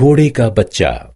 घोड़े का बच्चा।